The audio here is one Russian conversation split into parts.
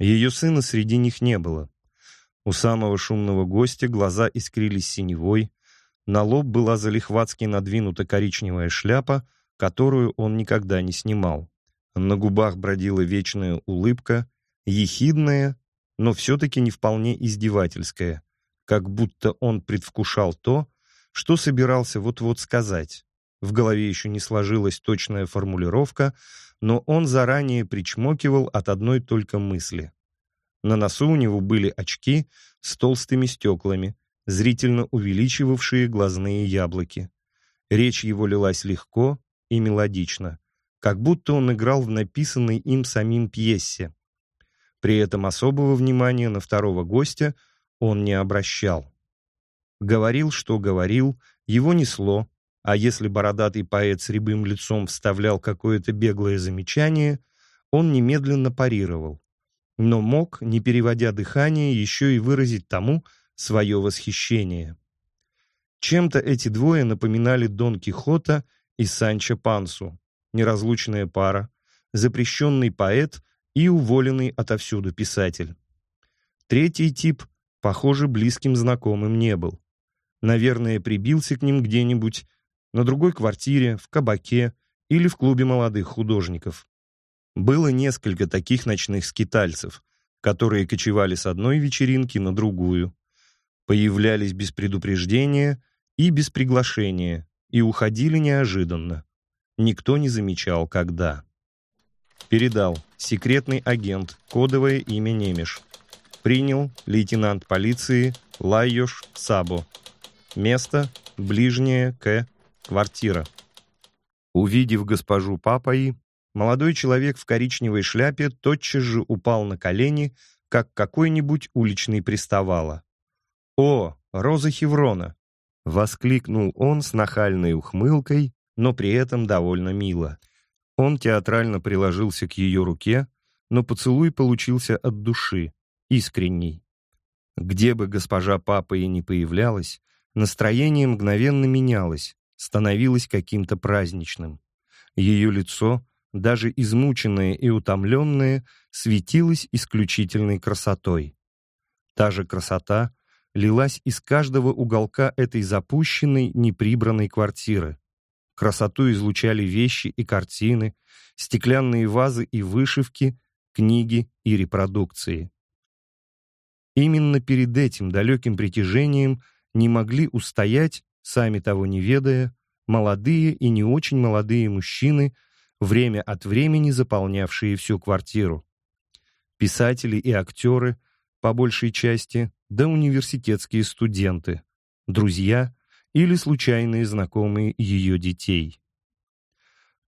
Ее сына среди них не было. У самого шумного гостя глаза искрились синевой, на лоб была залихватски надвинута коричневая шляпа, которую он никогда не снимал. На губах бродила вечная улыбка, ехидная, но все-таки не вполне издевательская, как будто он предвкушал то, что собирался вот-вот сказать. В голове еще не сложилась точная формулировка, но он заранее причмокивал от одной только мысли. На носу у него были очки с толстыми стеклами, зрительно увеличивавшие глазные яблоки. Речь его лилась легко и мелодично, как будто он играл в написанной им самим пьесе. При этом особого внимания на второго гостя он не обращал. Говорил, что говорил, его несло, а если бородатый поэт с рябым лицом вставлял какое-то беглое замечание, он немедленно парировал, но мог, не переводя дыхание, еще и выразить тому свое восхищение. Чем-то эти двое напоминали Дон Кихота и Санчо Пансу, неразлучная пара, запрещенный поэт и уволенный отовсюду писатель. Третий тип, похоже, близким знакомым не был. Наверное, прибился к ним где-нибудь на другой квартире, в кабаке или в клубе молодых художников. Было несколько таких ночных скитальцев, которые кочевали с одной вечеринки на другую, появлялись без предупреждения и без приглашения, и уходили неожиданно. Никто не замечал, когда. Передал. Секретный агент. Кодовое имя Немеш. Принял. Лейтенант полиции Лайош Сабо. Место. Ближнее к Квартира. Увидев госпожу Папаи, молодой человек в коричневой шляпе тотчас же упал на колени, как какой-нибудь уличный приставала. «О, Роза Хеврона!» — воскликнул он с нахальной ухмылкой, но при этом довольно мило. Он театрально приложился к ее руке, но поцелуй получился от души, искренний. Где бы госпожа Папа и не появлялась, настроение мгновенно менялось, становилось каким-то праздничным. Ее лицо, даже измученное и утомленное, светилось исключительной красотой. Та же красота лилась из каждого уголка этой запущенной, неприбранной квартиры. Красоту излучали вещи и картины, стеклянные вазы и вышивки, книги и репродукции. Именно перед этим далеким притяжением не могли устоять сами того не ведая, молодые и не очень молодые мужчины, время от времени заполнявшие всю квартиру. Писатели и актеры, по большей части, да университетские студенты, друзья или случайные знакомые ее детей.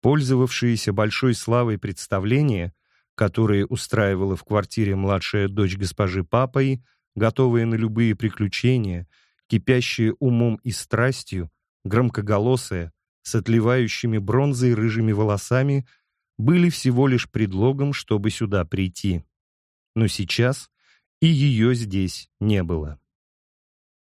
Пользовавшиеся большой славой представления, которые устраивала в квартире младшая дочь госпожи Папой, готовые на любые приключения — кипящие умом и страстью, громкоголосые, с отливающими бронзой рыжими волосами, были всего лишь предлогом, чтобы сюда прийти. Но сейчас и ее здесь не было.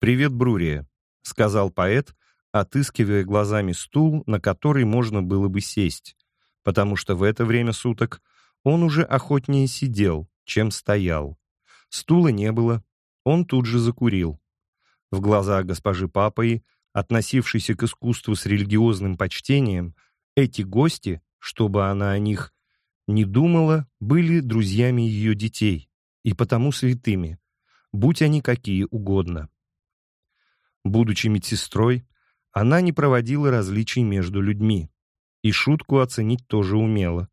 «Привет, Брурия», — сказал поэт, отыскивая глазами стул, на который можно было бы сесть, потому что в это время суток он уже охотнее сидел, чем стоял. Стула не было, он тут же закурил. В глазах госпожи Папой, относившейся к искусству с религиозным почтением, эти гости, чтобы она о них не думала, были друзьями ее детей и потому святыми, будь они какие угодно. Будучи медсестрой, она не проводила различий между людьми, и шутку оценить тоже умела.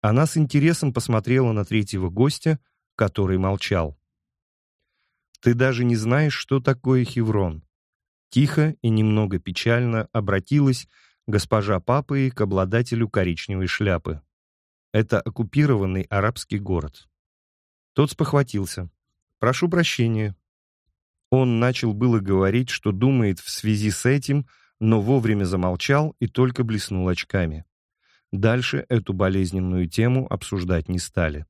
Она с интересом посмотрела на третьего гостя, который молчал. Ты даже не знаешь, что такое Хеврон. Тихо и немного печально обратилась госпожа Папы к обладателю коричневой шляпы. Это оккупированный арабский город. Тот спохватился. «Прошу прощения». Он начал было говорить, что думает в связи с этим, но вовремя замолчал и только блеснул очками. Дальше эту болезненную тему обсуждать не стали.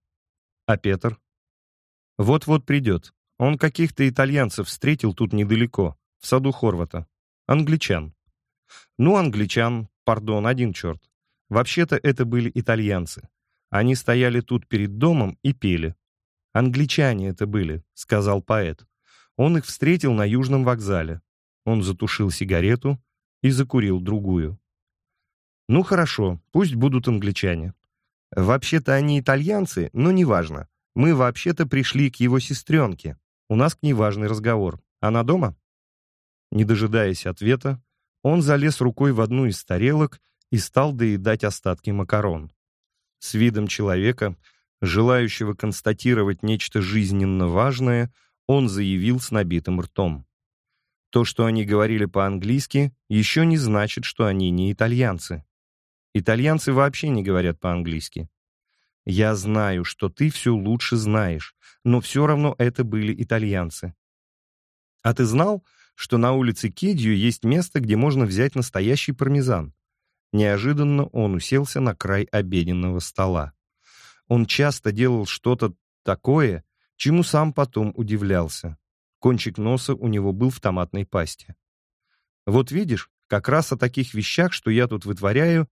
А Петр? Вот-вот придет. Он каких-то итальянцев встретил тут недалеко, в саду Хорвата. Англичан. Ну, англичан, пардон, один черт. Вообще-то это были итальянцы. Они стояли тут перед домом и пели. «Англичане это были», — сказал поэт. Он их встретил на Южном вокзале. Он затушил сигарету и закурил другую. «Ну хорошо, пусть будут англичане. Вообще-то они итальянцы, но неважно. Мы вообще-то пришли к его сестренке. У нас к ней важный разговор. Она дома?» Не дожидаясь ответа, он залез рукой в одну из тарелок и стал доедать остатки макарон. С видом человека, желающего констатировать нечто жизненно важное, он заявил с набитым ртом. То, что они говорили по-английски, еще не значит, что они не итальянцы. Итальянцы вообще не говорят по-английски. Я знаю, что ты все лучше знаешь, но все равно это были итальянцы. А ты знал, что на улице Кедью есть место, где можно взять настоящий пармезан? Неожиданно он уселся на край обеденного стола. Он часто делал что-то такое, чему сам потом удивлялся. Кончик носа у него был в томатной пасте. Вот видишь, как раз о таких вещах, что я тут вытворяю,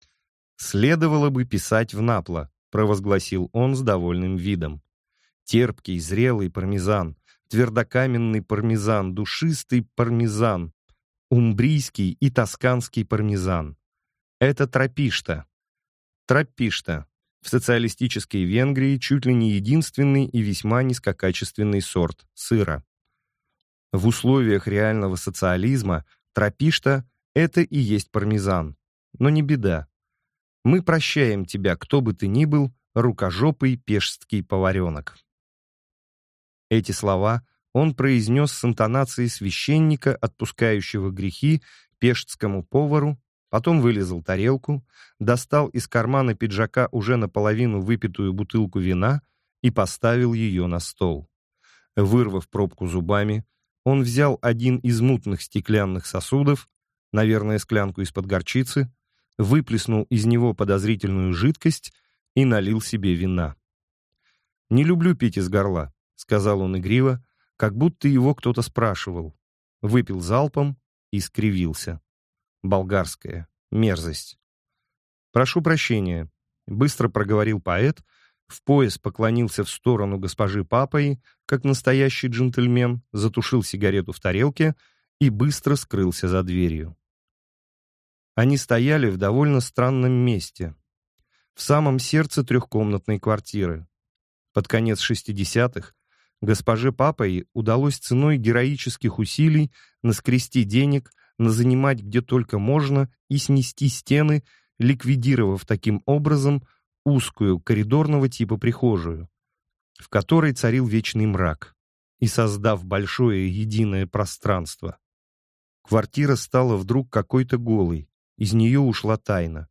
следовало бы писать в напло, провозгласил он с довольным видом. Терпкий, зрелый пармезан, твердокаменный пармезан, душистый пармезан, умбрийский и тосканский пармезан. Это тропишта. Тропишта. В социалистической Венгрии чуть ли не единственный и весьма низкокачественный сорт сыра. В условиях реального социализма тропишта — это и есть пармезан. Но не беда. Мы прощаем тебя, кто бы ты ни был, рукожопый пешский поваренок. Эти слова он произнес с интонацией священника, отпускающего грехи пештскому повару, потом вылезал тарелку, достал из кармана пиджака уже наполовину выпитую бутылку вина и поставил ее на стол. Вырвав пробку зубами, он взял один из мутных стеклянных сосудов, наверное, склянку из-под горчицы, выплеснул из него подозрительную жидкость и налил себе вина. «Не люблю пить из горла», — сказал он игриво, как будто его кто-то спрашивал. Выпил залпом и скривился. Болгарская. Мерзость. «Прошу прощения», — быстро проговорил поэт, в пояс поклонился в сторону госпожи Папой, как настоящий джентльмен, затушил сигарету в тарелке и быстро скрылся за дверью. Они стояли в довольно странном месте, в самом сердце трехкомнатной квартиры. Под конец 60-х госпоже Папой удалось ценой героических усилий наскрести денег, назанимать где только можно и снести стены, ликвидировав таким образом узкую коридорного типа прихожую, в которой царил вечный мрак, и создав большое единое пространство. Квартира стала вдруг какой-то голой, из нее ушла тайна.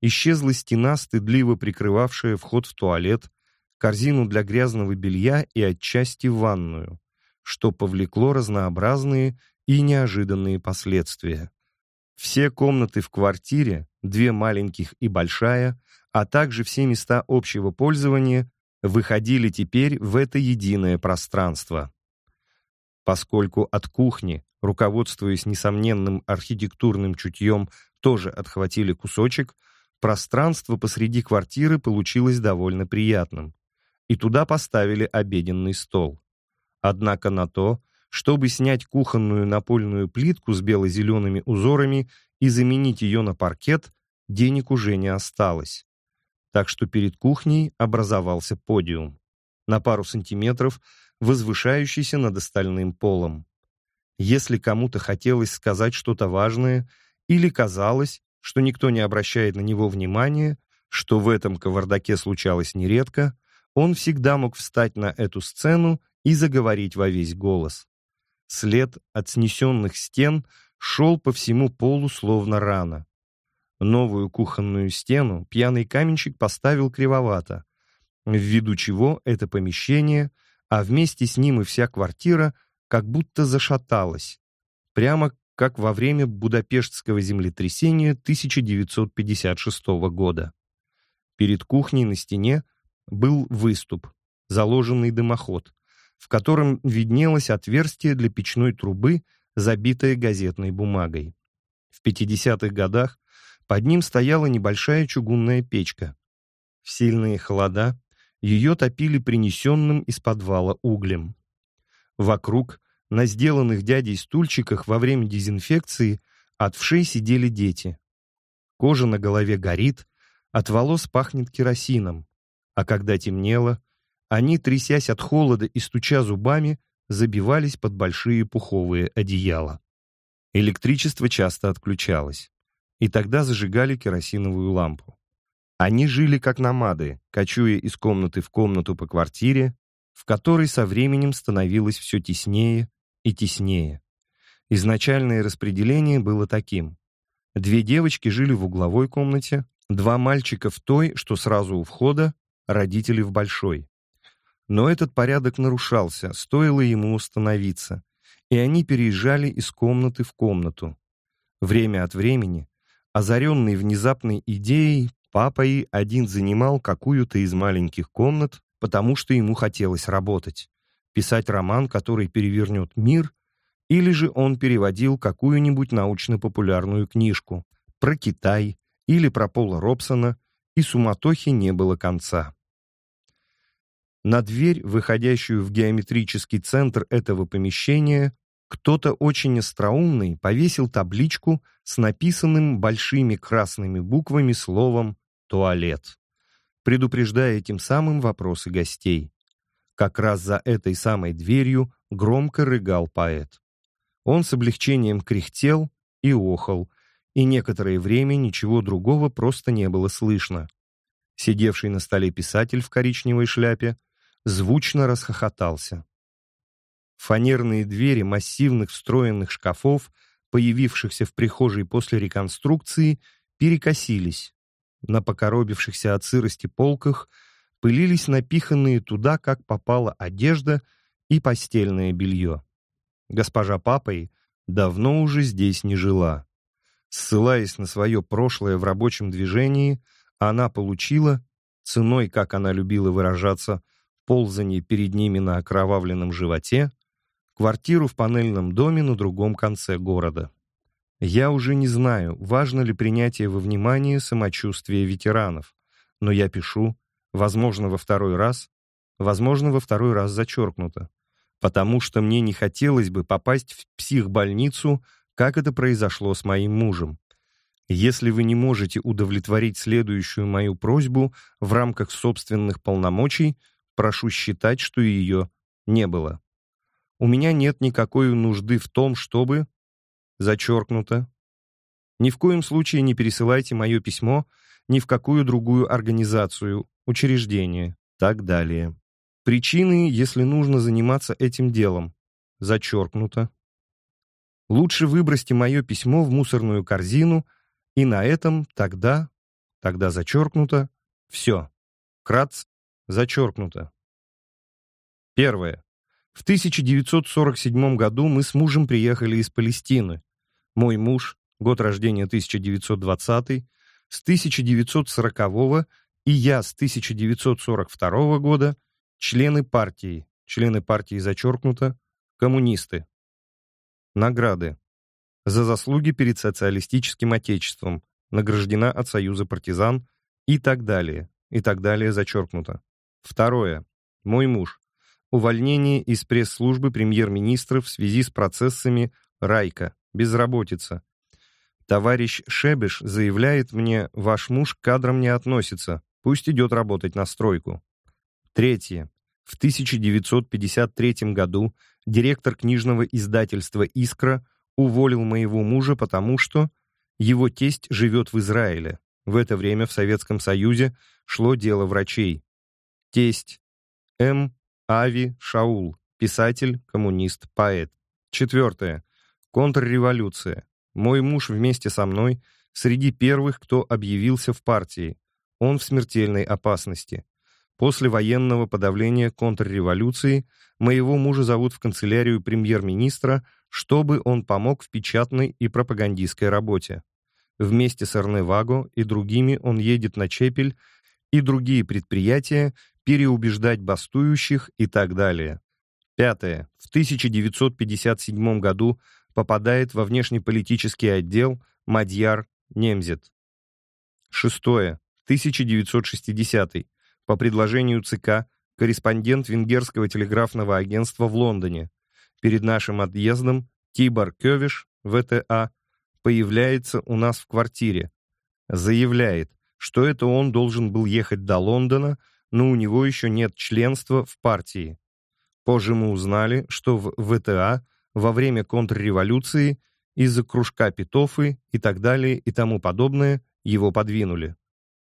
Исчезла стена, стыдливо прикрывавшая вход в туалет, корзину для грязного белья и отчасти ванную, что повлекло разнообразные и неожиданные последствия. Все комнаты в квартире, две маленьких и большая, а также все места общего пользования выходили теперь в это единое пространство. Поскольку от кухни, руководствуясь несомненным архитектурным чутьем, тоже отхватили кусочек, пространство посреди квартиры получилось довольно приятным. И туда поставили обеденный стол. Однако на то, чтобы снять кухонную напольную плитку с бело-зелеными узорами и заменить ее на паркет, денег уже не осталось. Так что перед кухней образовался подиум, на пару сантиметров возвышающийся над остальным полом. Если кому-то хотелось сказать что-то важное — или казалось, что никто не обращает на него внимания, что в этом кавардаке случалось нередко, он всегда мог встать на эту сцену и заговорить во весь голос. След от снесенных стен шел по всему полу словно рана. Новую кухонную стену пьяный каменщик поставил кривовато, ввиду чего это помещение, а вместе с ним и вся квартира, как будто зашаталась, прямо как во время Будапештского землетрясения 1956 года. Перед кухней на стене был выступ, заложенный дымоход, в котором виднелось отверстие для печной трубы, забитое газетной бумагой. В 50-х годах под ним стояла небольшая чугунная печка. В сильные холода ее топили принесенным из подвала углем. Вокруг, на сделанных дядей стульчиках во время дезинфекции, от вшей сидели дети. Кожа на голове горит, от волос пахнет керосином, а когда темнело, они, трясясь от холода и стуча зубами, забивались под большие пуховые одеяла. Электричество часто отключалось, и тогда зажигали керосиновую лампу. Они жили как намады, кочуя из комнаты в комнату по квартире, в которой со временем становилось все теснее и теснее. Изначальное распределение было таким. Две девочки жили в угловой комнате, два мальчика в той, что сразу у входа, родители в большой. Но этот порядок нарушался, стоило ему установиться, и они переезжали из комнаты в комнату. Время от времени, озаренный внезапной идеей, папа и один занимал какую-то из маленьких комнат, потому что ему хотелось работать, писать роман, который перевернет мир, или же он переводил какую-нибудь научно-популярную книжку про Китай или про Пола Робсона, и суматохи не было конца. На дверь, выходящую в геометрический центр этого помещения, кто-то очень остроумный повесил табличку с написанным большими красными буквами словом «туалет», предупреждая этим самым вопросы гостей. Как раз за этой самой дверью громко рыгал поэт. Он с облегчением кряхтел и охал, и некоторое время ничего другого просто не было слышно. Сидевший на столе писатель в коричневой шляпе звучно расхохотался. Фанерные двери массивных встроенных шкафов, появившихся в прихожей после реконструкции, перекосились. На покоробившихся от сырости полках пылились напиханные туда, как попала одежда и постельное белье. Госпожа Папой давно уже здесь не жила. Ссылаясь на свое прошлое в рабочем движении, она получила, ценой, как она любила выражаться, ползание перед ними на окровавленном животе, квартиру в панельном доме на другом конце города. Я уже не знаю, важно ли принятие во внимание самочувствия ветеранов, но я пишу, возможно, во второй раз, возможно, во второй раз зачеркнуто, потому что мне не хотелось бы попасть в психбольницу, как это произошло с моим мужем. Если вы не можете удовлетворить следующую мою просьбу в рамках собственных полномочий, прошу считать, что ее не было. У меня нет никакой нужды в том, чтобы... Зачеркнуто. Ни в коем случае не пересылайте мое письмо ни в какую другую организацию, учреждение, так далее. Причины, если нужно заниматься этим делом. Зачеркнуто. Лучше выбросьте мое письмо в мусорную корзину, и на этом тогда, тогда зачеркнуто, все. Крац, Зачеркнуто. Первое. В 1947 году мы с мужем приехали из Палестины. Мой муж, год рождения 1920, с 1940 и я с 1942 года члены партии, члены партии зачеркнуто, коммунисты. Награды. За заслуги перед социалистическим отечеством, награждена от Союза партизан и так далее, и так далее зачеркнуто. Второе. Мой муж. Увольнение из пресс-службы премьер-министра в связи с процессами Райка. Безработица. Товарищ Шебеш заявляет мне, ваш муж к кадрам не относится, пусть идет работать на стройку. Третье. В 1953 году директор книжного издательства «Искра» уволил моего мужа, потому что его тесть живет в Израиле. В это время в Советском Союзе шло дело врачей. Тесть. М. Ави Шаул. Писатель, коммунист, поэт. Четвертое. Контрреволюция. Мой муж вместе со мной среди первых, кто объявился в партии. Он в смертельной опасности. После военного подавления контрреволюции моего мужа зовут в канцелярию премьер-министра, чтобы он помог в печатной и пропагандистской работе. Вместе с Эрневаго и другими он едет на Чепель и другие предприятия, переубеждать бастующих и так далее. Пятое. В 1957 году попадает во внешнеполитический отдел Мадьяр Немзет. Шестое. 1960. По предложению ЦК, корреспондент венгерского телеграфного агентства в Лондоне. Перед нашим отъездом Тибор Кёвиш, ВТА, появляется у нас в квартире. Заявляет, что это он должен был ехать до Лондона, но у него еще нет членства в партии. Позже мы узнали, что в ВТА во время контрреволюции из-за кружка Петофы и так далее и тому подобное его подвинули.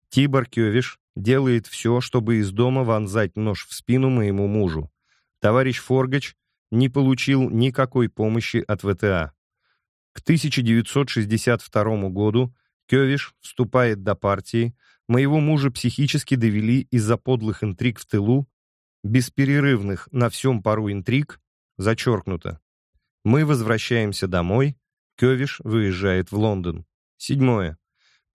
Тибор Кёвиш делает все, чтобы из дома вонзать нож в спину моему мужу. Товарищ Форгач не получил никакой помощи от ВТА. К 1962 году Кёвиш вступает до партии, моего мужа психически довели из-за подлых интриг в тылу, бесперерывных на всем пару интриг, зачеркнуто. Мы возвращаемся домой, Кёвиш выезжает в Лондон. Седьмое.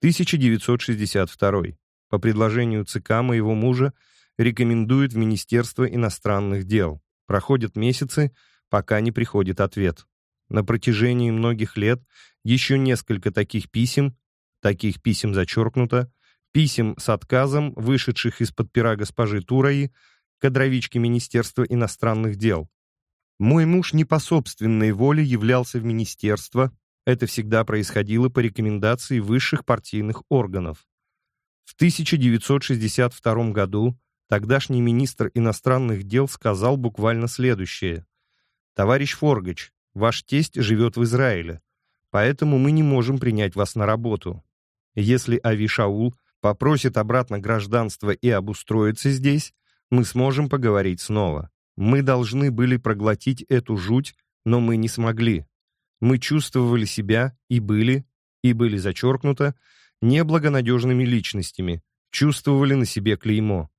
1962. По предложению ЦК моего мужа рекомендует в Министерство иностранных дел. Проходят месяцы, пока не приходит ответ. На протяжении многих лет еще несколько таких писем, таких писем зачеркнуто, писем с отказом, вышедших из-под пера госпожи Тураи, кадровички Министерства иностранных дел. Мой муж не по собственной воле являлся в министерство, это всегда происходило по рекомендации высших партийных органов. В 1962 году тогдашний министр иностранных дел сказал буквально следующее. «Товарищ Форгач, ваш тесть живет в Израиле, поэтому мы не можем принять вас на работу. Если Ави Шаул попросит обратно гражданство и обустроиться здесь, мы сможем поговорить снова. Мы должны были проглотить эту жуть, но мы не смогли. Мы чувствовали себя и были, и были зачеркнуто, неблагонадежными личностями, чувствовали на себе клеймо.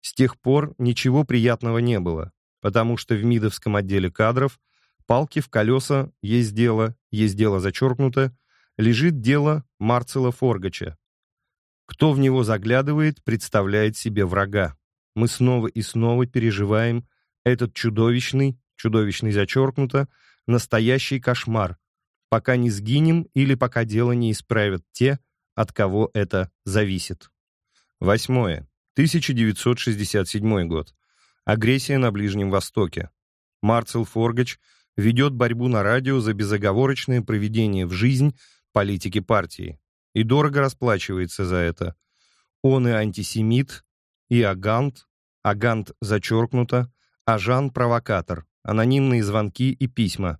С тех пор ничего приятного не было, потому что в МИДовском отделе кадров палки в колеса есть дело, есть дело зачеркнуто, лежит дело Марцела Форгача. Кто в него заглядывает, представляет себе врага. Мы снова и снова переживаем этот чудовищный, чудовищный зачеркнуто, настоящий кошмар, пока не сгинем или пока дело не исправят те, от кого это зависит. Восьмое. 1967 год. Агрессия на Ближнем Востоке. Марцел Форгач ведет борьбу на радио за безоговорочное проведение в жизнь политики партии. И дорого расплачивается за это. Он и антисемит, и агант, агант зачеркнуто, а Жан — провокатор, анонимные звонки и письма.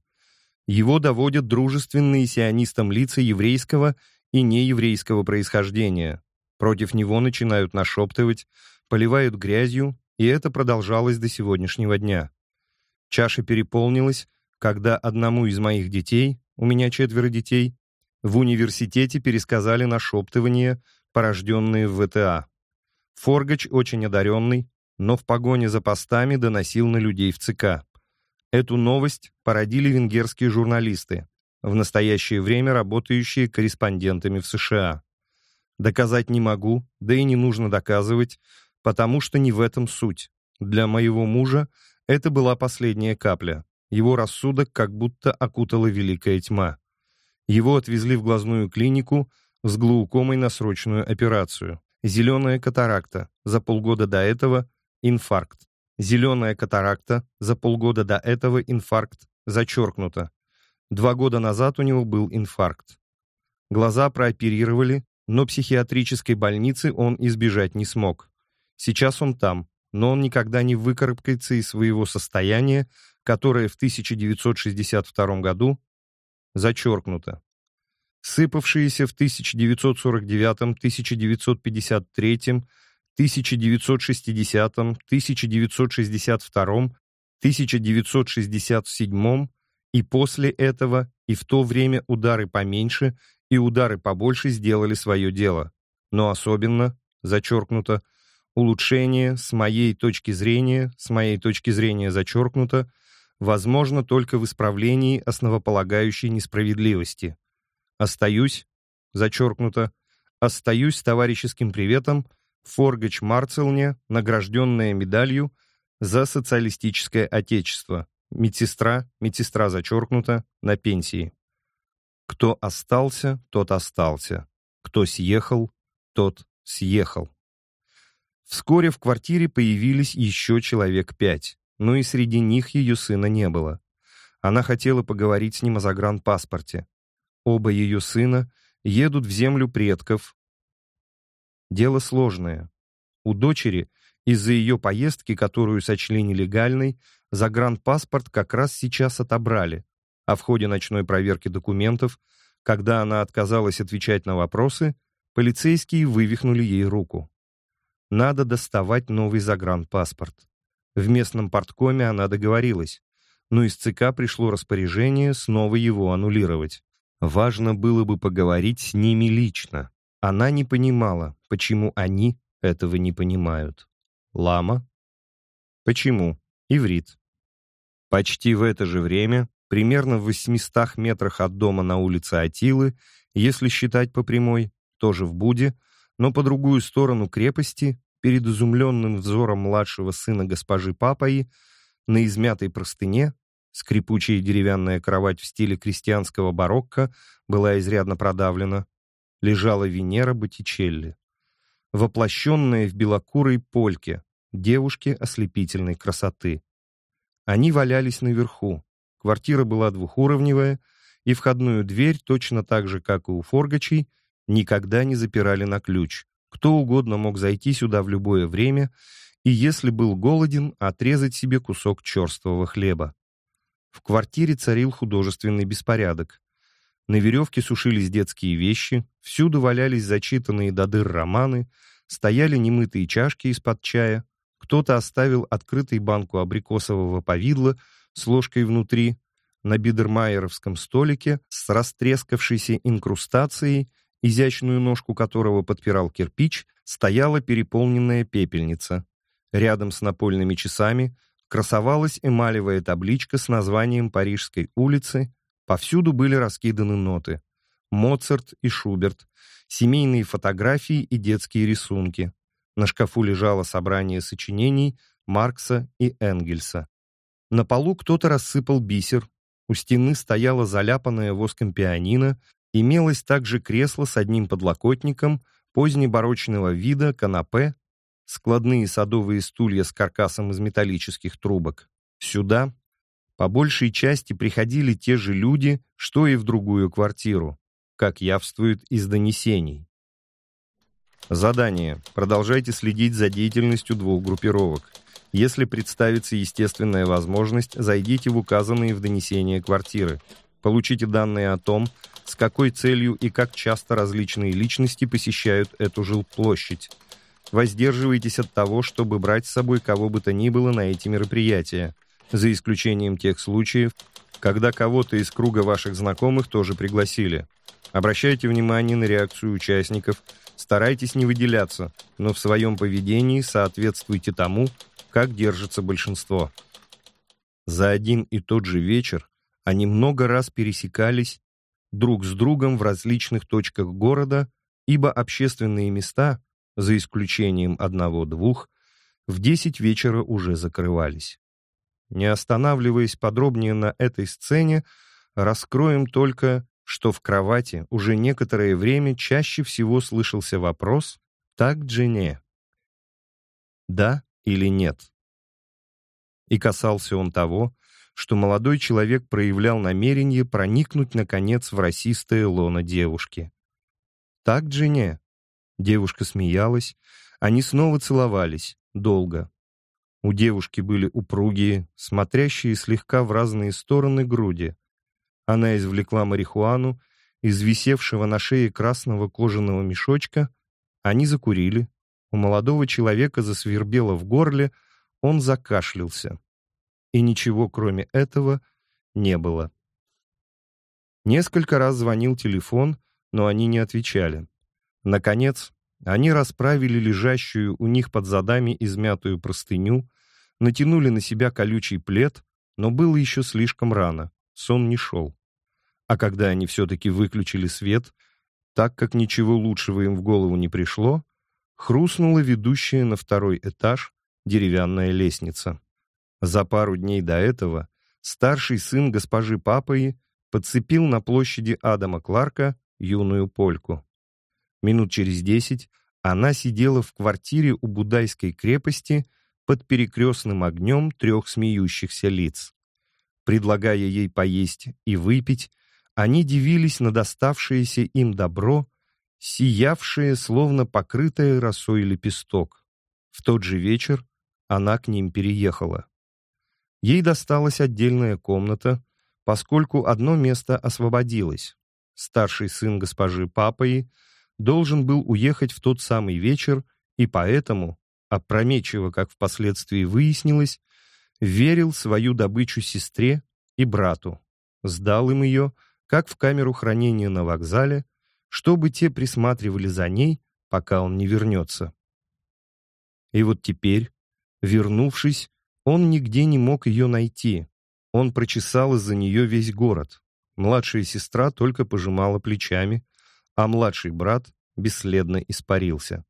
Его доводят дружественные сионистам лица еврейского и нееврейского происхождения. Против него начинают нашептывать, поливают грязью, и это продолжалось до сегодняшнего дня. Чаша переполнилась, когда одному из моих детей, у меня четверо детей, в университете пересказали нашептывания, порожденные в ВТА. Форгач очень одаренный, но в погоне за постами доносил на людей в ЦК. Эту новость породили венгерские журналисты, в настоящее время работающие корреспондентами в США. Доказать не могу, да и не нужно доказывать, потому что не в этом суть. Для моего мужа это была последняя капля. Его рассудок как будто окутала великая тьма. Его отвезли в глазную клинику с глаукомой на срочную операцию. Зеленая катаракта. За полгода до этого инфаркт. Зеленая катаракта, за полгода до этого инфаркт, зачеркнуто. Два года назад у него был инфаркт. Глаза прооперировали, но психиатрической больницы он избежать не смог. Сейчас он там, но он никогда не выкарабкается из своего состояния, которое в 1962 году зачеркнуто. Сыпавшиеся в 1949, 1953, 1960, 1962, 1967 и после этого, и в то время удары поменьше и удары побольше сделали свое дело. Но особенно, зачеркнуто, улучшение, с моей точки зрения, с моей точки зрения зачеркнуто, возможно только в исправлении основополагающей несправедливости. Остаюсь, зачеркнуто, остаюсь товарищеским приветом Форгач Марцелне, награжденная медалью за социалистическое отечество. Медсестра, медсестра зачеркнута, на пенсии. Кто остался, тот остался. Кто съехал, тот съехал. Вскоре в квартире появились еще человек пять, но и среди них ее сына не было. Она хотела поговорить с ним о загранпаспорте. Оба ее сына едут в землю предков. Дело сложное. У дочери из-за ее поездки, которую сочли нелегальной, загранпаспорт как раз сейчас отобрали, а в ходе ночной проверки документов, когда она отказалась отвечать на вопросы, полицейские вывихнули ей руку. Надо доставать новый загранпаспорт. В местном порткоме она договорилась, но из ЦК пришло распоряжение снова его аннулировать. Важно было бы поговорить с ними лично. Она не понимала, почему они этого не понимают. Лама? Почему? Иврит. Почти в это же время, примерно в 800 метрах от дома на улице Атилы, если считать по прямой, тоже в Буде, но по другую сторону крепости, перед изумленным взором младшего сына госпожи Папаи, на измятой простыне Скрипучая деревянная кровать в стиле крестьянского барокко была изрядно продавлена. Лежала Венера Боттичелли, воплощенная в белокурой польке, девушке ослепительной красоты. Они валялись наверху. Квартира была двухуровневая, и входную дверь, точно так же, как и у Форгачей, никогда не запирали на ключ. Кто угодно мог зайти сюда в любое время и, если был голоден, отрезать себе кусок черствого хлеба. В квартире царил художественный беспорядок. На веревке сушились детские вещи, всюду валялись зачитанные до дыр романы, стояли немытые чашки из-под чая, кто-то оставил открытой банку абрикосового повидла с ложкой внутри, на бидермайеровском столике с растрескавшейся инкрустацией, изящную ножку которого подпирал кирпич, стояла переполненная пепельница. Рядом с напольными часами красовалась эмалевая табличка с названием Парижской улицы, повсюду были раскиданы ноты. Моцарт и Шуберт, семейные фотографии и детские рисунки. На шкафу лежало собрание сочинений Маркса и Энгельса. На полу кто-то рассыпал бисер, у стены стояла заляпанная воском пианино, имелось также кресло с одним подлокотником, позднебарочного вида, канапе складные садовые стулья с каркасом из металлических трубок. Сюда, по большей части, приходили те же люди, что и в другую квартиру, как явствует из донесений. Задание. Продолжайте следить за деятельностью двух группировок. Если представится естественная возможность, зайдите в указанные в донесении квартиры. Получите данные о том, с какой целью и как часто различные личности посещают эту жилплощадь. Воздерживайтесь от того, чтобы брать с собой кого бы то ни было на эти мероприятия, за исключением тех случаев, когда кого-то из круга ваших знакомых тоже пригласили. Обращайте внимание на реакцию участников, старайтесь не выделяться, но в своем поведении соответствуйте тому, как держится большинство. За один и тот же вечер они много раз пересекались друг с другом в различных точках города, ибо общественные места — за исключением одного-двух, в десять вечера уже закрывались. Не останавливаясь подробнее на этой сцене, раскроем только, что в кровати уже некоторое время чаще всего слышался вопрос «Так, Джене?» «Да или нет?» И касался он того, что молодой человек проявлял намерение проникнуть, наконец, в расистое лоно девушки. «Так, Джене?» Девушка смеялась. Они снова целовались. Долго. У девушки были упругие, смотрящие слегка в разные стороны груди. Она извлекла марихуану из висевшего на шее красного кожаного мешочка. Они закурили. У молодого человека засвербело в горле, он закашлялся. И ничего, кроме этого, не было. Несколько раз звонил телефон, но они не отвечали. Наконец, они расправили лежащую у них под задами измятую простыню, натянули на себя колючий плед, но было еще слишком рано, сон не шел. А когда они все-таки выключили свет, так как ничего лучшего им в голову не пришло, хрустнула ведущая на второй этаж деревянная лестница. За пару дней до этого старший сын госпожи Папаи подцепил на площади Адама Кларка юную польку. Минут через десять Она сидела в квартире у Будайской крепости под перекрестным огнем трех смеющихся лиц. Предлагая ей поесть и выпить, они дивились на доставшееся им добро, сиявшее, словно покрытое росой лепесток. В тот же вечер она к ним переехала. Ей досталась отдельная комната, поскольку одно место освободилось. Старший сын госпожи Папаи должен был уехать в тот самый вечер, и поэтому, опрометчиво, как впоследствии выяснилось, верил свою добычу сестре и брату, сдал им ее, как в камеру хранения на вокзале, чтобы те присматривали за ней, пока он не вернется. И вот теперь, вернувшись, он нигде не мог ее найти. Он прочесал из-за нее весь город. Младшая сестра только пожимала плечами, а младший брат бесследно испарился.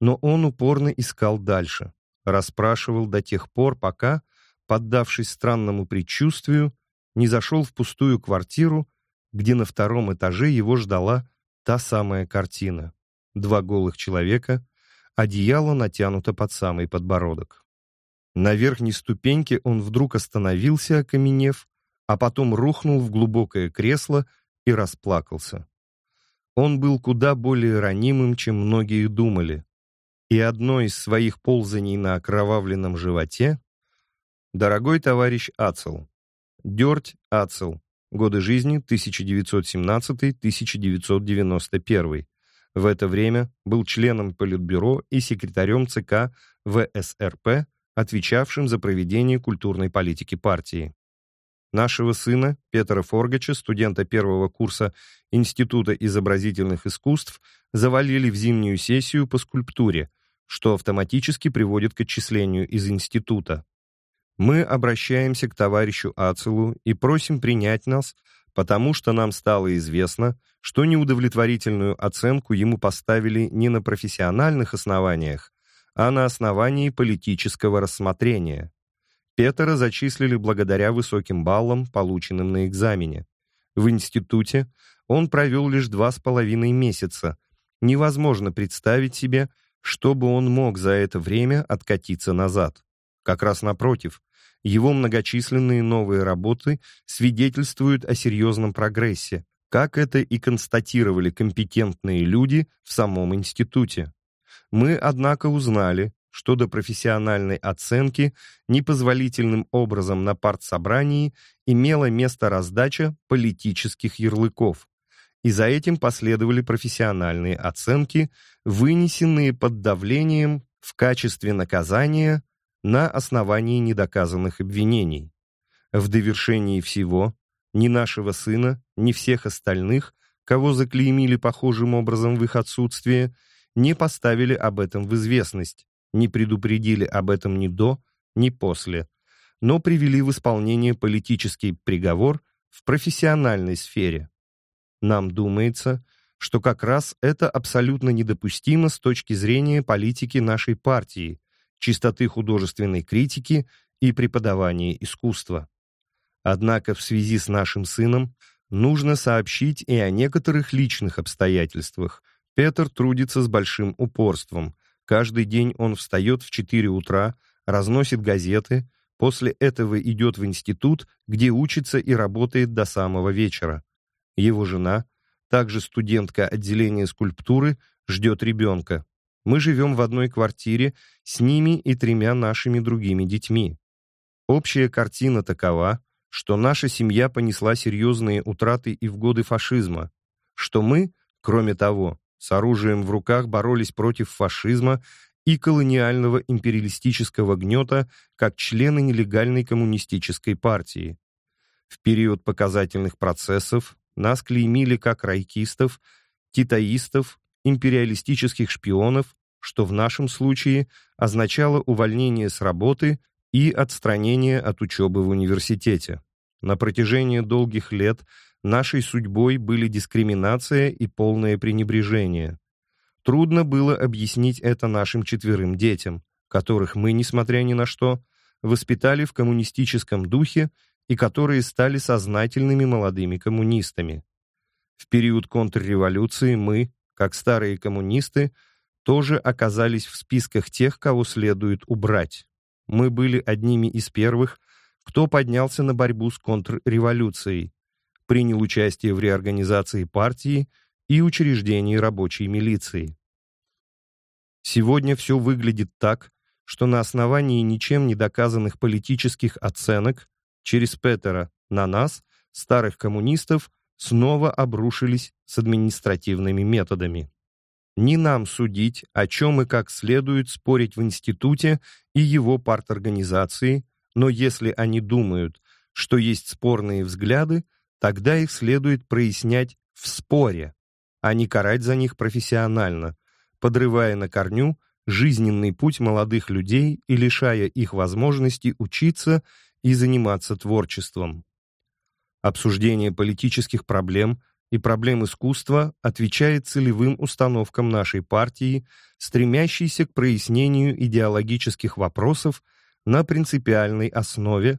Но он упорно искал дальше, расспрашивал до тех пор, пока, поддавшись странному предчувствию, не зашел в пустую квартиру, где на втором этаже его ждала та самая картина. Два голых человека, одеяло натянуто под самый подбородок. На верхней ступеньке он вдруг остановился, окаменев, а потом рухнул в глубокое кресло и расплакался. Он был куда более ранимым, чем многие думали, и одно из своих ползаний на окровавленном животе «Дорогой товарищ Ацел, Дёрть Ацел, годы жизни 1917-1991, в это время был членом Политбюро и секретарем ЦК ВСРП, отвечавшим за проведение культурной политики партии. Нашего сына, Петра Форгача, студента первого курса Института изобразительных искусств, завалили в зимнюю сессию по скульптуре, что автоматически приводит к отчислению из института. Мы обращаемся к товарищу Ацелу и просим принять нас потому что нам стало известно, что неудовлетворительную оценку ему поставили не на профессиональных основаниях, а на основании политического рассмотрения. Петера зачислили благодаря высоким баллам, полученным на экзамене. В институте он провел лишь два с половиной месяца. Невозможно представить себе, чтобы он мог за это время откатиться назад. Как раз напротив, его многочисленные новые работы свидетельствуют о серьезном прогрессе, как это и констатировали компетентные люди в самом институте. Мы, однако, узнали, что до профессиональной оценки непозволительным образом на партсобрании имела место раздача политических ярлыков, и за этим последовали профессиональные оценки, вынесенные под давлением в качестве наказания на основании недоказанных обвинений. В довершении всего ни нашего сына, ни всех остальных, кого заклеймили похожим образом в их отсутствие, не поставили об этом в известность, не предупредили об этом ни до, ни после, но привели в исполнение политический приговор в профессиональной сфере. Нам думается, что как раз это абсолютно недопустимо с точки зрения политики нашей партии, чистоты художественной критики и преподавания искусства. Однако в связи с нашим сыном нужно сообщить и о некоторых личных обстоятельствах. Петр трудится с большим упорством. Каждый день он встает в 4 утра, разносит газеты, после этого идет в институт, где учится и работает до самого вечера. Его жена, также студентка отделения скульптуры, ждет ребенка. Мы живем в одной квартире с ними и тремя нашими другими детьми. Общая картина такова, что наша семья понесла серьезные утраты и в годы фашизма, что мы, кроме того, с оружием в руках боролись против фашизма и колониального империалистического гнета как члены нелегальной коммунистической партии. В период показательных процессов нас клеймили как райкистов, титаистов, империалистических шпионов, что в нашем случае означало увольнение с работы и отстранение от учебы в университете. На протяжении долгих лет нашей судьбой были дискриминация и полное пренебрежение. Трудно было объяснить это нашим четверым детям, которых мы, несмотря ни на что, воспитали в коммунистическом духе и которые стали сознательными молодыми коммунистами. В период контрреволюции мы, как старые коммунисты, тоже оказались в списках тех, кого следует убрать. Мы были одними из первых, кто поднялся на борьбу с контрреволюцией, принял участие в реорганизации партии и учреждении рабочей милиции. Сегодня все выглядит так, что на основании ничем не доказанных политических оценок через Петера на нас, старых коммунистов, снова обрушились с административными методами. Не нам судить, о чем и как следует спорить в институте и его парторганизации, но если они думают, что есть спорные взгляды, тогда их следует прояснять в споре, а не карать за них профессионально, подрывая на корню жизненный путь молодых людей и лишая их возможности учиться и заниматься творчеством. Обсуждение политических проблем и проблем искусства отвечает целевым установкам нашей партии, стремящейся к прояснению идеологических вопросов на принципиальной основе,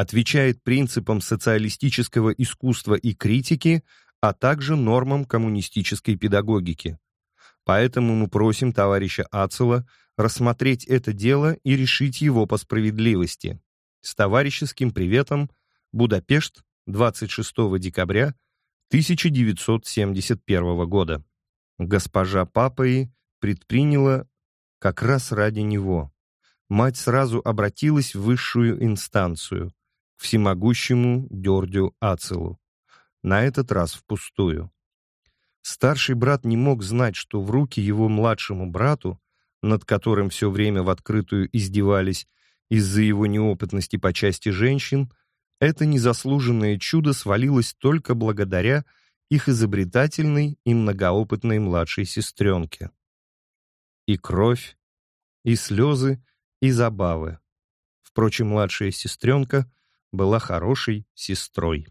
отвечает принципам социалистического искусства и критики, а также нормам коммунистической педагогики. Поэтому мы просим товарища Ацела рассмотреть это дело и решить его по справедливости. С товарищеским приветом, Будапешт, 26 декабря 1971 года. Госпожа Папаи предприняла как раз ради него. Мать сразу обратилась в высшую инстанцию, всемогущему Дёрдю Ацелу. На этот раз впустую. Старший брат не мог знать, что в руки его младшему брату, над которым все время в открытую издевались из-за его неопытности по части женщин, это незаслуженное чудо свалилось только благодаря их изобретательной и многоопытной младшей сестренке. И кровь, и слезы, и забавы. Впрочем, младшая сестренка была хорошей сестрой.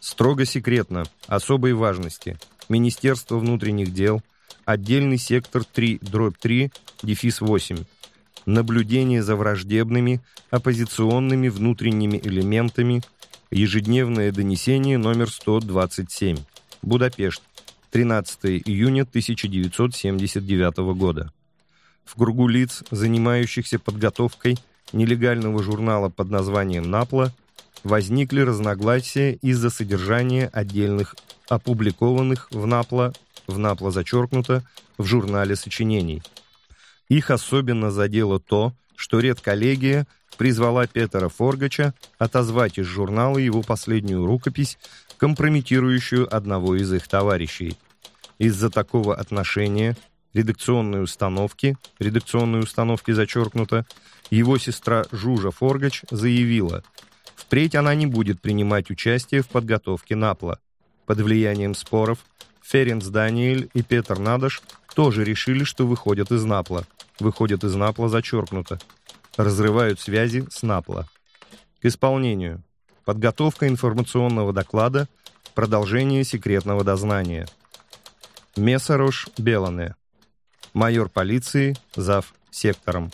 Строго секретно, особой важности. Министерство внутренних дел, отдельный сектор 3, дробь 3, дефис 8. Наблюдение за враждебными, оппозиционными внутренними элементами. Ежедневное донесение номер 127. Будапешт. 13 июня 1979 года. В кругу лиц, занимающихся подготовкой нелегального журнала под названием «Напла», возникли разногласия из-за содержания отдельных опубликованных в НАПЛО, в НАПЛО зачеркнуто, в журнале сочинений. Их особенно задело то, что редколлегия призвала Петера Форгача отозвать из журнала его последнюю рукопись, компрометирующую одного из их товарищей. Из-за такого отношения редакционной установки, редакционной установки зачеркнуто, его сестра Жужа Форгач заявила – Впредь она не будет принимать участие в подготовке НАПЛа. Под влиянием споров Ференц Даниэль и Петр Надаш тоже решили, что выходят из НАПЛа. Выходят из НАПЛа зачеркнуто. Разрывают связи с НАПЛа. К исполнению. Подготовка информационного доклада, продолжение секретного дознания. Мессарош Белане. Майор полиции, зав. сектором.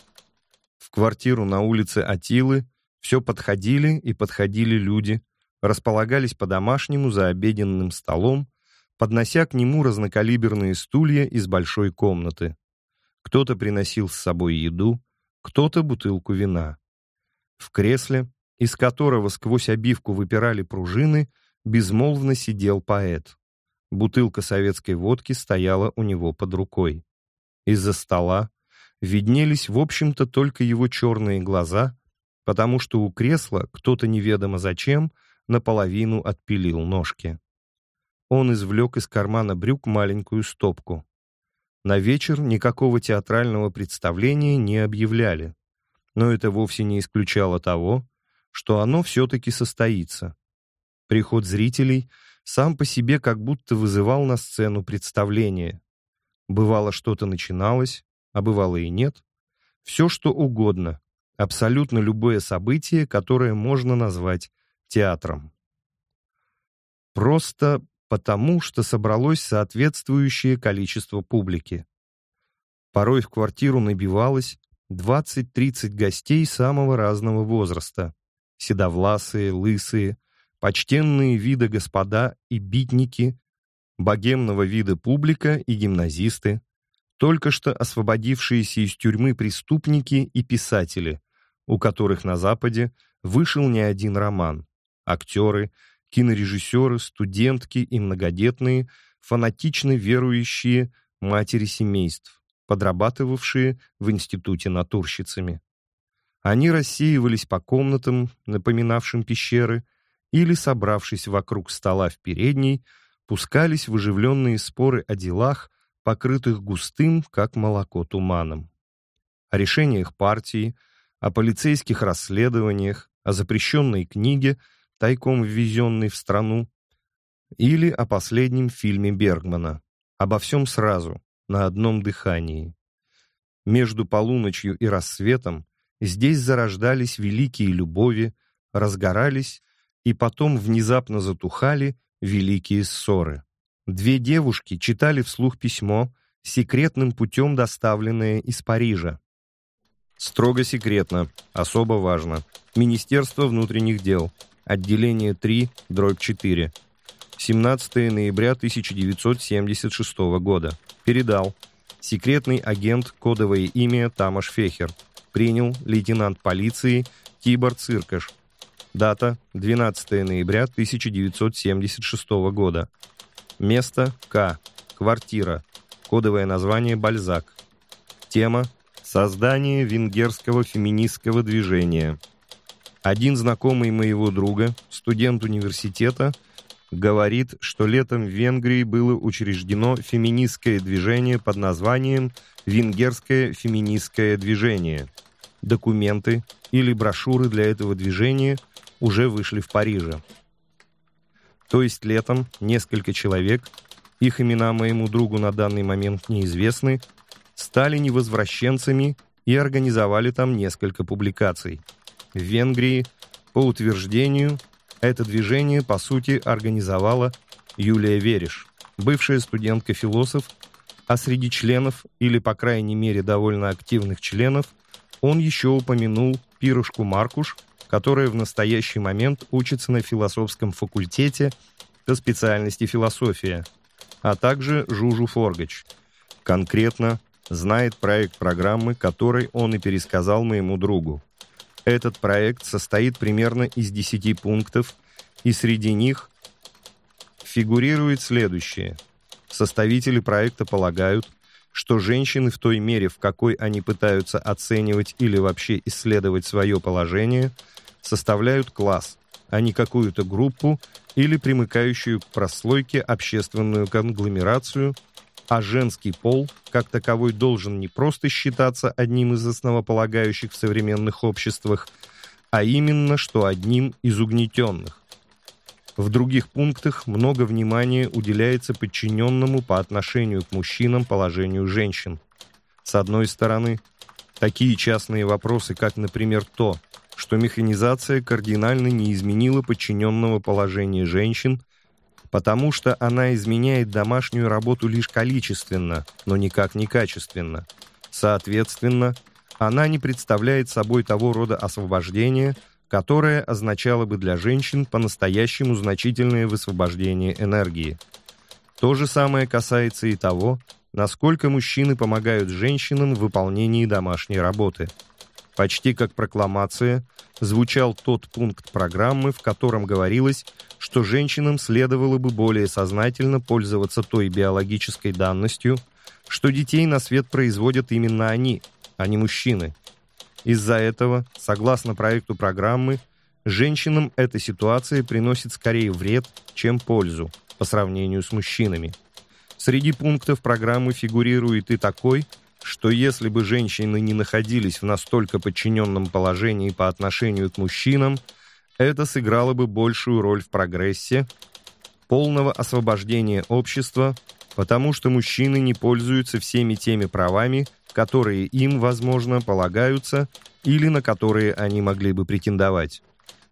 В квартиру на улице Атилы все подходили и подходили люди, располагались по-домашнему за обеденным столом, поднося к нему разнокалиберные стулья из большой комнаты. Кто-то приносил с собой еду, кто-то бутылку вина. В кресле, из которого сквозь обивку выпирали пружины, безмолвно сидел поэт. Бутылка советской водки стояла у него под рукой. Из-за стола виднелись, в общем-то, только его черные глаза потому что у кресла кто-то неведомо зачем наполовину отпилил ножки. Он извлек из кармана брюк маленькую стопку. На вечер никакого театрального представления не объявляли, но это вовсе не исключало того, что оно все-таки состоится. Приход зрителей сам по себе как будто вызывал на сцену представление. Бывало, что-то начиналось, а бывало и нет. Все, что угодно, абсолютно любое событие, которое можно назвать театром. Просто потому, что собралось соответствующее количество публики. Порой в квартиру набивалось 20-30 гостей самого разного возраста. Седовласые, лысые, почтенные вида господа и битники, богемного вида публика и гимназисты, только что освободившиеся из тюрьмы преступники и писатели, у которых на Западе вышел не один роман, актеры, кинорежиссеры, студентки и многодетные, фанатично верующие матери семейств, подрабатывавшие в институте натурщицами. Они рассеивались по комнатам, напоминавшим пещеры, или, собравшись вокруг стола в передней, пускались в оживленные споры о делах, покрытых густым, как молоко, туманом. О решениях партии, о полицейских расследованиях, о запрещенной книге, тайком ввезенной в страну, или о последнем фильме Бергмана. Обо всем сразу, на одном дыхании. Между полуночью и рассветом здесь зарождались великие любови, разгорались и потом внезапно затухали великие ссоры. Две девушки читали вслух письмо, секретным путем доставленное из Парижа. Строго секретно, особо важно. Министерство внутренних дел, отделение 3, дробь 4. 17 ноября 1976 года. Передал. Секретный агент, кодовое имя Тамаш Фехер. Принял лейтенант полиции Тибор Циркаш. Дата 12 ноября 1976 года. Место К. Квартира. Кодовое название Бальзак. Тема Создание венгерского феминистского движения. Один знакомый моего друга, студент университета, говорит, что летом в Венгрии было учреждено феминистское движение под названием «Венгерское феминистское движение». Документы или брошюры для этого движения уже вышли в Париже. То есть летом несколько человек, их имена моему другу на данный момент неизвестны, стали невозвращенцами и организовали там несколько публикаций. В Венгрии, по утверждению, это движение, по сути, организовала Юлия Вериш, бывшая студентка-философ, а среди членов, или, по крайней мере, довольно активных членов, он еще упомянул Пирушку Маркуш, которая в настоящий момент учится на философском факультете по специальности философия, а также Жужу Форгач. Конкретно знает проект программы, который он и пересказал моему другу. Этот проект состоит примерно из 10 пунктов, и среди них фигурирует следующее. Составители проекта полагают, что женщины в той мере, в какой они пытаются оценивать или вообще исследовать свое положение, составляют класс, а не какую-то группу или примыкающую к прослойке общественную конгломерацию – а женский пол, как таковой, должен не просто считаться одним из основополагающих в современных обществах, а именно, что одним из угнетенных. В других пунктах много внимания уделяется подчиненному по отношению к мужчинам положению женщин. С одной стороны, такие частные вопросы, как, например, то, что механизация кардинально не изменила подчиненного положения женщин потому что она изменяет домашнюю работу лишь количественно, но никак не качественно. Соответственно, она не представляет собой того рода освобождения, которое означало бы для женщин по-настоящему значительное высвобождение энергии. То же самое касается и того, насколько мужчины помогают женщинам в выполнении домашней работы. Почти как прокламация звучал тот пункт программы, в котором говорилось, что женщинам следовало бы более сознательно пользоваться той биологической данностью, что детей на свет производят именно они, а не мужчины. Из-за этого, согласно проекту программы, женщинам эта ситуация приносит скорее вред, чем пользу по сравнению с мужчинами. Среди пунктов программы фигурирует и такой, что если бы женщины не находились в настолько подчиненном положении по отношению к мужчинам, это сыграло бы большую роль в прогрессе, полного освобождения общества, потому что мужчины не пользуются всеми теми правами, которые им, возможно, полагаются или на которые они могли бы претендовать.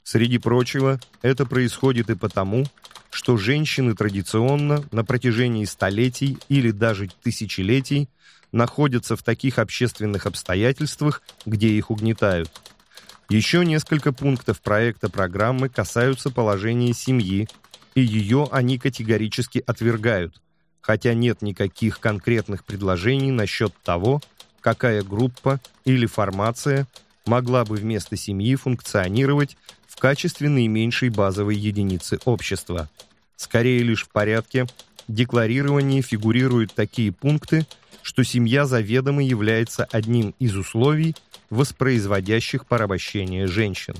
Среди прочего, это происходит и потому, что женщины традиционно на протяжении столетий или даже тысячелетий находятся в таких общественных обстоятельствах, где их угнетают. Еще несколько пунктов проекта программы касаются положения семьи, и ее они категорически отвергают, хотя нет никаких конкретных предложений насчет того, какая группа или формация могла бы вместо семьи функционировать в качестве наименьшей базовой единицы общества. Скорее лишь в порядке декларирования фигурируют такие пункты, что семья заведомо является одним из условий, воспроизводящих порабощение женщин.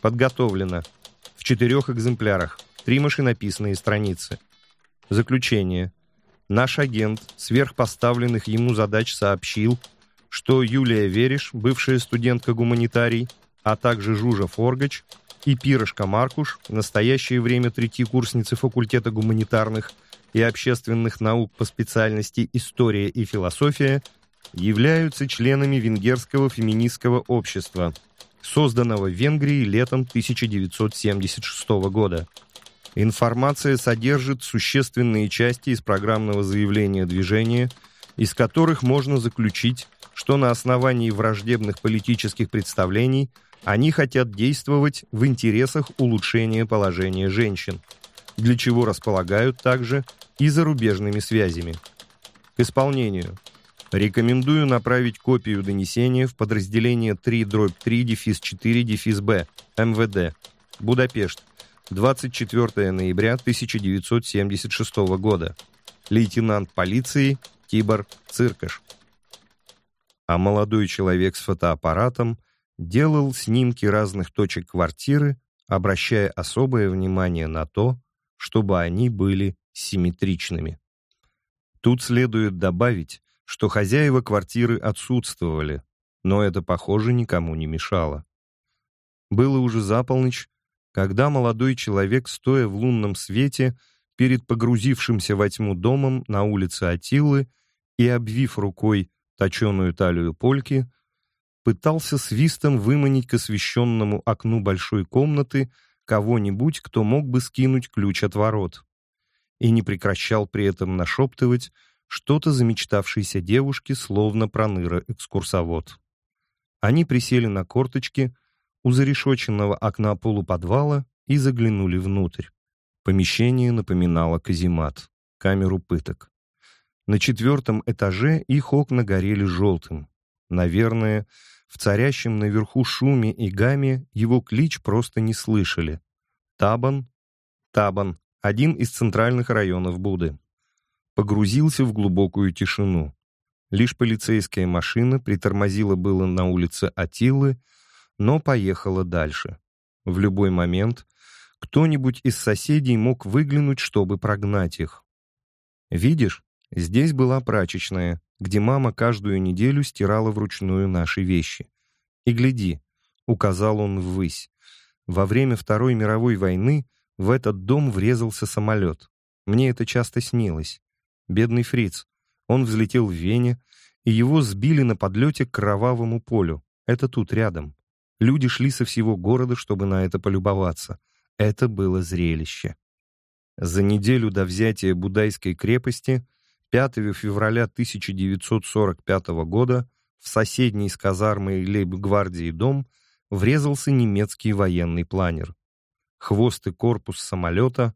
Подготовлено в четырех экземплярах, три машинописные страницы. Заключение. Наш агент сверхпоставленных ему задач сообщил, что Юлия Вериш, бывшая студентка-гуманитарий, а также Жужа Форгач и Пирошка Маркуш, в настоящее время третьекурсницы факультета гуманитарных и общественных наук по специальности «История и философия», являются членами венгерского феминистского общества, созданного в Венгрии летом 1976 года. Информация содержит существенные части из программного заявления движения, из которых можно заключить, что на основании враждебных политических представлений они хотят действовать в интересах улучшения положения женщин, для чего располагают также и зарубежными связями. К исполнению. Рекомендую направить копию донесения в подразделение 3-3-4-Б МВД, Будапешт, 24 ноября 1976 года. Лейтенант полиции Тибор Циркаш. А молодой человек с фотоаппаратом делал снимки разных точек квартиры, обращая особое внимание на то, чтобы они были симметричными. Тут следует добавить, что хозяева квартиры отсутствовали, но это, похоже, никому не мешало. Было уже за полночь, когда молодой человек, стоя в лунном свете, перед погрузившимся во тьму домом на улице Атилы и обвив рукой точеную талию польки, пытался свистом выманить к освещенному окну большой комнаты кого-нибудь, кто мог бы скинуть ключ от ворот, и не прекращал при этом нашептывать, что-то замечтавшейся девушке, словно проныра-экскурсовод. Они присели на корточки у зарешоченного окна полуподвала и заглянули внутрь. Помещение напоминало каземат, камеру пыток. На четвертом этаже их окна горели желтым. Наверное, в царящем наверху шуме и гаме его клич просто не слышали. Табан, Табан, один из центральных районов Буды погрузился в глубокую тишину. Лишь полицейская машина притормозила было на улице Атилы, но поехала дальше. В любой момент кто-нибудь из соседей мог выглянуть, чтобы прогнать их. «Видишь, здесь была прачечная, где мама каждую неделю стирала вручную наши вещи. И гляди», — указал он ввысь, — «во время Второй мировой войны в этот дом врезался самолет. Мне это часто снилось. Бедный фриц. Он взлетел в Вене, и его сбили на подлете к кровавому полю. Это тут, рядом. Люди шли со всего города, чтобы на это полюбоваться. Это было зрелище. За неделю до взятия Будайской крепости 5 февраля 1945 года в соседний с казармой лейб-гвардии дом врезался немецкий военный планер. Хвост и корпус самолета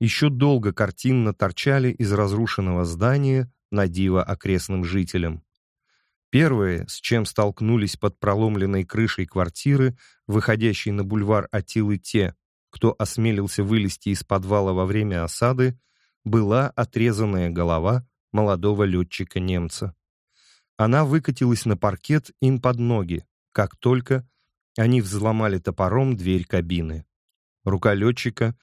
еще долго картинно торчали из разрушенного здания на диво окрестным жителям. Первые, с чем столкнулись под проломленной крышей квартиры, выходящей на бульвар Атилы те, кто осмелился вылезти из подвала во время осады, была отрезанная голова молодого летчика-немца. Она выкатилась на паркет им под ноги, как только они взломали топором дверь кабины. Рука летчика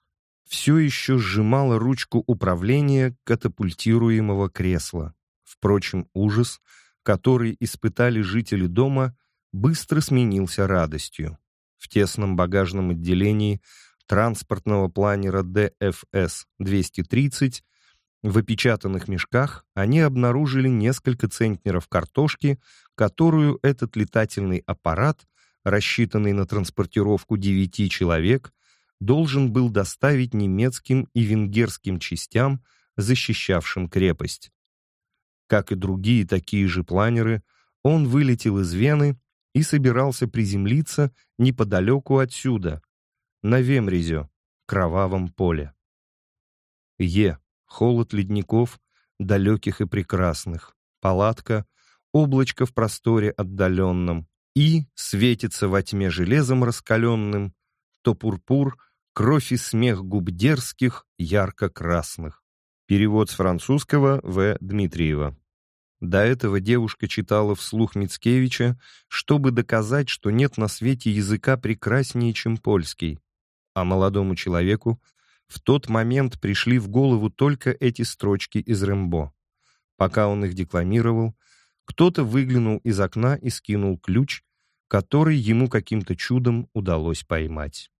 все еще сжимала ручку управления катапультируемого кресла. Впрочем, ужас, который испытали жители дома, быстро сменился радостью. В тесном багажном отделении транспортного планера ДФС-230 в опечатанных мешках они обнаружили несколько центнеров картошки, которую этот летательный аппарат, рассчитанный на транспортировку девяти человек, должен был доставить немецким и венгерским частям, защищавшим крепость. Как и другие такие же планеры, он вылетел из Вены и собирался приземлиться неподалеку отсюда, на Вемризё, кровавом поле. Е. Холод ледников, далеких и прекрасных. Палатка, облачко в просторе отдаленном. И светится во тьме железом раскаленным, то пурпур, кровь и смех губ дерзких, ярко-красных. Перевод с французского В. Дмитриева. До этого девушка читала вслух Мицкевича, чтобы доказать, что нет на свете языка прекраснее, чем польский. А молодому человеку в тот момент пришли в голову только эти строчки из Рэмбо. Пока он их декламировал, кто-то выглянул из окна и скинул ключ, который ему каким-то чудом удалось поймать.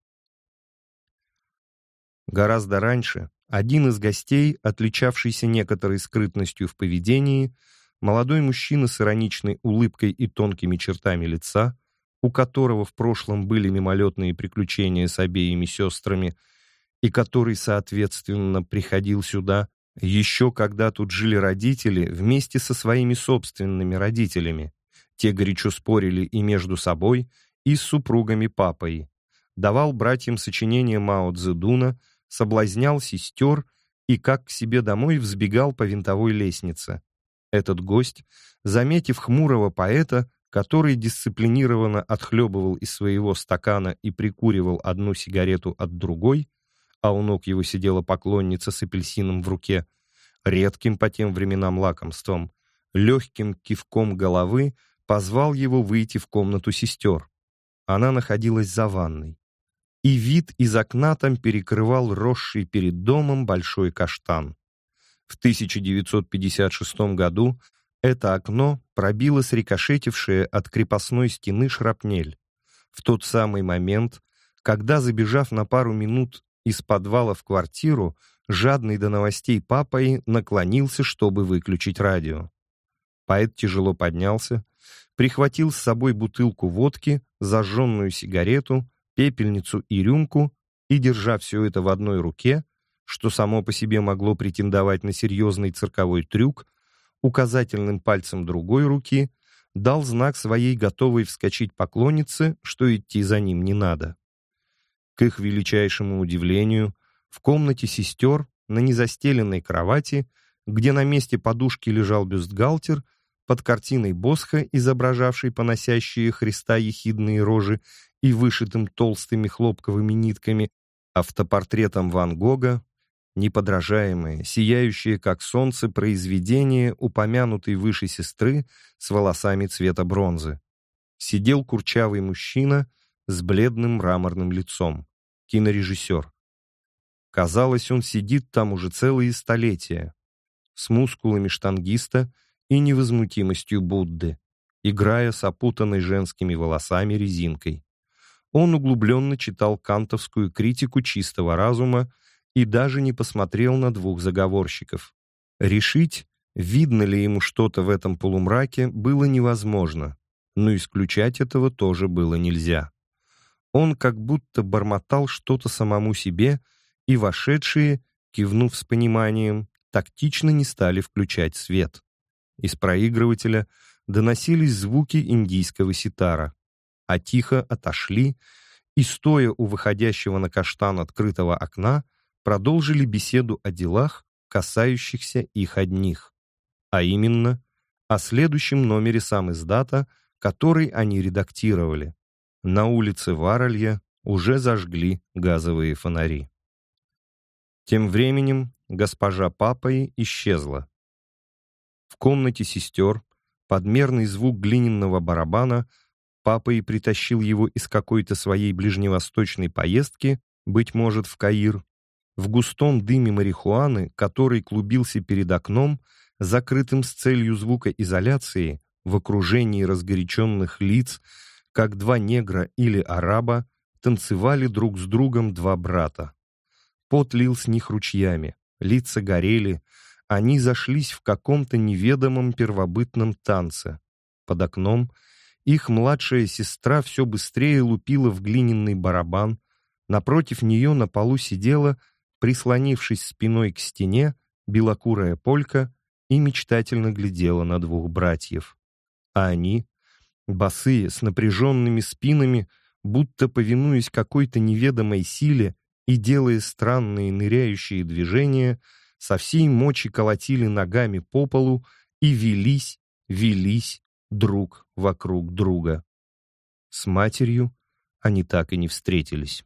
Гораздо раньше один из гостей, отличавшийся некоторой скрытностью в поведении, молодой мужчина с ироничной улыбкой и тонкими чертами лица, у которого в прошлом были мимолетные приключения с обеими сестрами, и который, соответственно, приходил сюда, еще когда тут жили родители вместе со своими собственными родителями. Те горячо спорили и между собой, и с супругами папой. Давал братьям сочинения Мао Цзэдуна, соблазнял сестер и как к себе домой взбегал по винтовой лестнице. Этот гость, заметив хмурого поэта, который дисциплинированно отхлебывал из своего стакана и прикуривал одну сигарету от другой, а у ног его сидела поклонница с апельсином в руке, редким по тем временам лакомством, легким кивком головы позвал его выйти в комнату сестер. Она находилась за ванной. И вид из окна там перекрывал росший перед домом большой каштан. В 1956 году это окно пробило срикошетившее от крепостной стены шрапнель. В тот самый момент, когда, забежав на пару минут из подвала в квартиру, жадный до новостей папой наклонился, чтобы выключить радио. Поэт тяжело поднялся, прихватил с собой бутылку водки, зажженную сигарету, пепельницу и рюмку и, держа все это в одной руке, что само по себе могло претендовать на серьезный цирковой трюк, указательным пальцем другой руки дал знак своей готовой вскочить поклоннице, что идти за ним не надо. К их величайшему удивлению, в комнате сестер на незастеленной кровати, где на месте подушки лежал бюстгальтер, под картиной Босха, изображавшей поносящие Христа ехидные рожи и вышитым толстыми хлопковыми нитками, автопортретом Ван Гога, неподражаемое, сияющее, как солнце, произведение упомянутой выше сестры с волосами цвета бронзы. Сидел курчавый мужчина с бледным мраморным лицом, кинорежиссер. Казалось, он сидит там уже целые столетия, с мускулами штангиста и невозмутимостью Будды, играя с опутанной женскими волосами резинкой. Он углубленно читал кантовскую критику чистого разума и даже не посмотрел на двух заговорщиков. Решить, видно ли ему что-то в этом полумраке, было невозможно, но исключать этого тоже было нельзя. Он как будто бормотал что-то самому себе, и вошедшие, кивнув с пониманием, тактично не стали включать свет. Из проигрывателя доносились звуки индийского ситара, а тихо отошли и, стоя у выходящего на каштан открытого окна, продолжили беседу о делах, касающихся их одних, а именно о следующем номере сам издата, который они редактировали. На улице Варалья уже зажгли газовые фонари. Тем временем госпожа Папой исчезла. В комнате сестер подмерный звук глиняного барабана Папа и притащил его из какой-то своей ближневосточной поездки, быть может, в Каир, в густом дыме марихуаны, который клубился перед окном, закрытым с целью звукоизоляции, в окружении разгоряченных лиц, как два негра или араба, танцевали друг с другом два брата. Пот лил с них ручьями, лица горели, они зашлись в каком-то неведомом первобытном танце. Под окном их младшая сестра все быстрее лупила в глиняный барабан, напротив нее на полу сидела прислонившись спиной к стене, белокурая полька и мечтательно глядела на двух братьев. А они, босые, с напряженными спинами, будто повинуясь какой-то неведомой силе и, делая странные ныряющие движения, со всей мочи колотили ногами по полу и велись, велись друг вокруг друга. С матерью они так и не встретились.